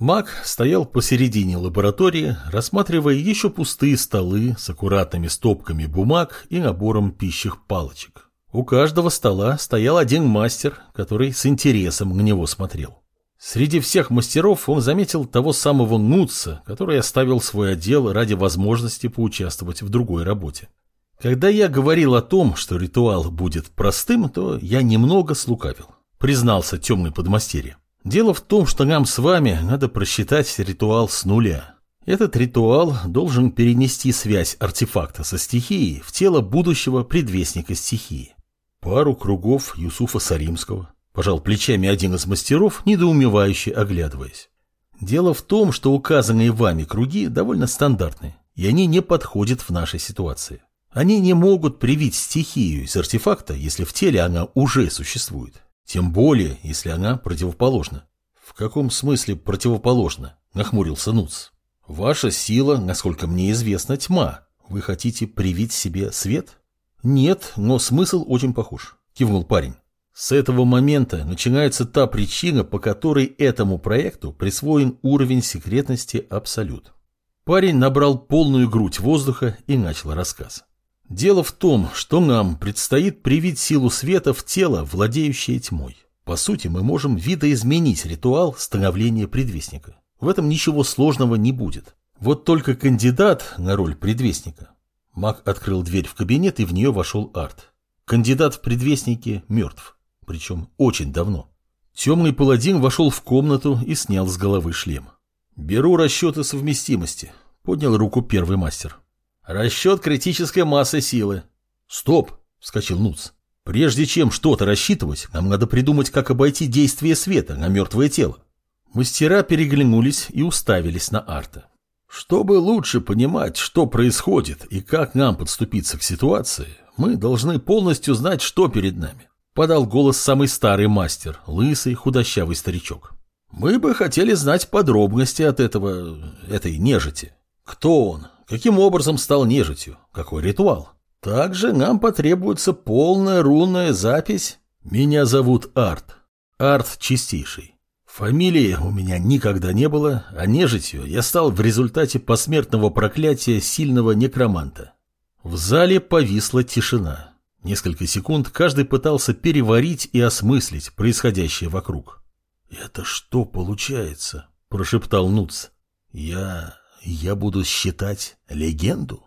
Маг стоял посередине лаборатории, рассматривая еще пустые столы с аккуратными стопками бумаг и набором пищих палочек. У каждого стола стоял один мастер, который с интересом на него смотрел. Среди всех мастеров он заметил того самого Нутса, который оставил свой отдел ради возможности поучаствовать в другой работе. Когда я говорил о том, что ритуал будет простым, то я немного слукавил, признался темный подмастерье. Дело в том, что нам с вами надо просчитать ритуал с нуля. Этот ритуал должен перенести связь артефакта со стихией в тело будущего предвестника стихии. Пару кругов Юсуфа Саримского. Пожал плечами один из мастеров, недоумевающе оглядываясь. Дело в том, что указанные вами круги довольно стандартные, и они не подходят в нашей ситуации. Они не могут привить стихию из артефакта, если в теле она уже существует. Тем более, если она противоположна. В каком смысле противоположна? Нахмурился Нуц. Ваша сила, насколько мне известно, тьма. Вы хотите привить себе свет? Нет, но смысл очень похож, кивнул парень. С этого момента начинается та причина, по которой этому проекту присвоен уровень секретности абсолют. Парень набрал полную грудь воздуха и начал рассказ. Дело в том, что нам предстоит привить силу света в тело, владеющее тьмой. По сути, мы можем видоизменить ритуал становления предвестника. В этом ничего сложного не будет. Вот только кандидат на роль предвестника. Маг открыл дверь в кабинет, и в нее вошел Арт. Кандидат в предвестники мертв. Причем очень давно. Темный паладин вошел в комнату и снял с головы шлем. «Беру расчеты совместимости», — поднял руку первый мастер. Расчет критической массы силы. Стоп, вскочил Нуц. Прежде чем что-то рассчитывать, нам надо придумать, как обойти действие света на мертвое тело. Мастера переглянулись и уставились на Арта. Чтобы лучше понимать, что происходит и как нам подступиться к ситуации, мы должны полностью знать, что перед нами. Подал голос самый старый мастер, лысый, худощавый старичок. Мы бы хотели знать подробности от этого... этой нежити. Кто он? Каким образом стал нежитью? Какой ритуал? Также нам потребуется полная рунная запись. Меня зовут Арт. Арт Чистейший. Фамилии у меня никогда не было, а нежитью я стал в результате посмертного проклятия сильного некроманта. В зале повисла тишина. Несколько секунд каждый пытался переварить и осмыслить происходящее вокруг. «Это что получается?» – прошептал Нуц. «Я я буду считать легенду?